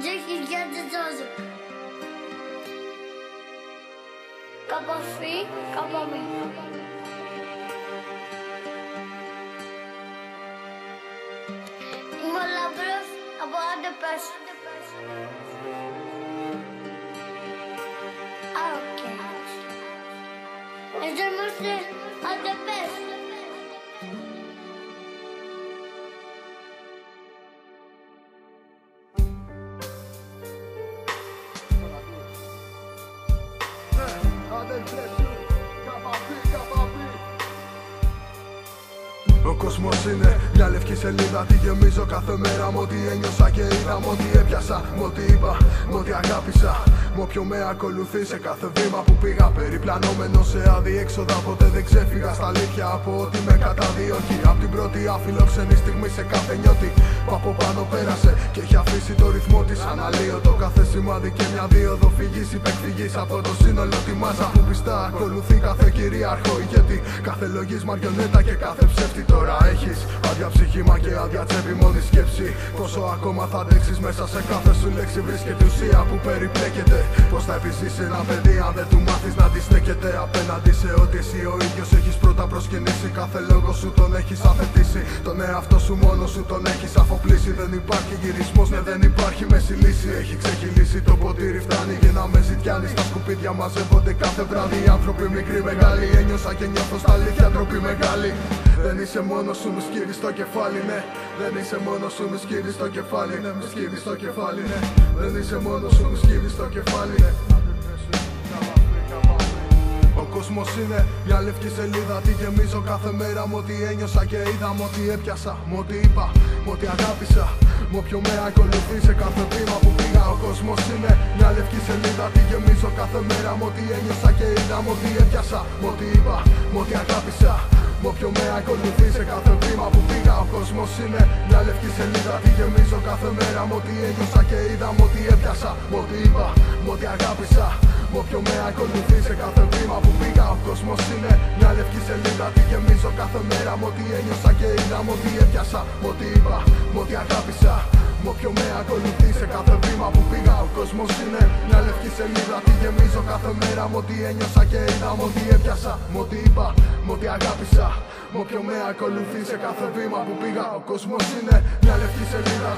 Dzięki kiedy drodzy. Kaba free, kaba me. Ima labrov, abo ada pas. Okay. Is. Ο κόσμος είναι μια λευκή σελίδα. Τη γεμίζω κάθε μέρα. Μ' ό,τι ένιωσα και είδα. Μ' ό,τι έπιασα. Μ' ό,τι είπα. Μ' ό,τι αγάπησα. Μ' όποιο με ακολουθεί σε κάθε βήμα που πήγα. Περιπλανόμενο σε αδιέξοδα. Ποτέ δεν ξέφυγα στα αλήθεια από ό,τι με καταδίωκει. Απ' την πρώτη αφιλόξενη στιγμή σε κάθε νιώτη. Που από πάνω πέρασε και έχει αφήσει το ρυθμό της. Αναλύωτο κάθε σημάδι και μια δίωδο φυγής υπεκφυγή από το σύνολο τη μάζα που πιστά ακολουθεί κάθε κυρίαρχο ηγέτη. Κάθε λογής μαριονέτα και κάθε ψεύτη τώρα έχει. Άδεια ψυχήμα και άδεια τσέπη μόνη σκέψη. Πόσο ακόμα θα αντέξεις μέσα σε κάθε σου λέξη βρίσκεται ουσία που περιπλέκεται. Πώς θα επιζήσει ένα παιδί αν δεν του μάθεις να αντιστέκεται απέναντι σε ό,τι εσύ ο ίδιος έχεις πρώτα προσκυνήσει. Κάθε λόγο σου τον έχεις αθετήσει. Τον εαυτό σου μόνος σου τον έχεις αφοπλίσει. Δεν υπάρχει γυρισμός, ναι δεν υπάρχει μέση λύση. Έχει ξεχυλήσει το ποτήρι, φτάνει για να με ζητιάνεις. Στα σκουπίδια μαζεύονται κάθε βράδυ. Οι άνθρωποι μικροί, μεγάλοι. Ένιωσα και νιώθω στα αλήθεια ντροπή μεγάλη. Δεν είσαι μόνος σου, μου σκύβει το κεφάλι, ναι. Δεν είσαι μόνος σου, μου σκύβεις το κεφάλι, ναι. Μου σκύβεις το κεφάλι, ναι. Δεν είσαι μόνος σου, μου σκύβεις το κεφάλι, ναι. Ο κόσμος είναι μια λευκή σελίδα. Τη γεμίζω κάθε μέρα. Μ' ό,τι ένιωσα και είδα. Μ' ό,τι έπιασα. Μ' ό,τι είπα. Μ' ό,τι αγάπησα. Μ' όποιο με ακολουθεί σε κάθε βήμα που πήγα. Ο κόσμος είναι μια λευκή σελίδα. Τη γεμίζω κάθε μέρα. Μ' ό,τι ένιωσα και είδα. Μ' ό,τι έπιασα. Μ' ό,τι είπα. Μ' ό,τι αγάπησα. Μ' όποιο με ακολουθεί σε κάθε βήμα που πήγα. Ο κόσμος είναι μια λευκή σελίδα. Τη γεμίζω κάθε μέρα. Μ' ό,τι ένιωσα και είδα. Μ' ό,τι έπιασα. Μ' ό,τι είπα. Μ' ό,τι αγάπησα. Μ' όποιο με ακολουθεί σε κάθε βήμα που πήγα. Ο κόσμος είναι μια λευκή σελίδα. Τη γεμίζω κάθε μέρα. Μ' ό,τι ένιωσα και είδα. Μ' ό,τι έπιασα. Μ' ό,τι είπα. Μ' ό,τι αγάπησα. Μ' όποιο με ακολουθεί σε κάθε βήμα που πήγα. Ο κόσμος είναι μια λευκή σελίδα. Τη γεμίζω κάθε μέρα. Μ' ό,τι ένιωσα και είδα. Μ' ό,τι έπιασα. Μ' ό,τι είπα. Μ' ό,τι αγάπησα. Μ' όποιο με ακολουθεί σε κάθε βήμα που πήγα. Ο κόσμος είναι μια λευκή σελίδα.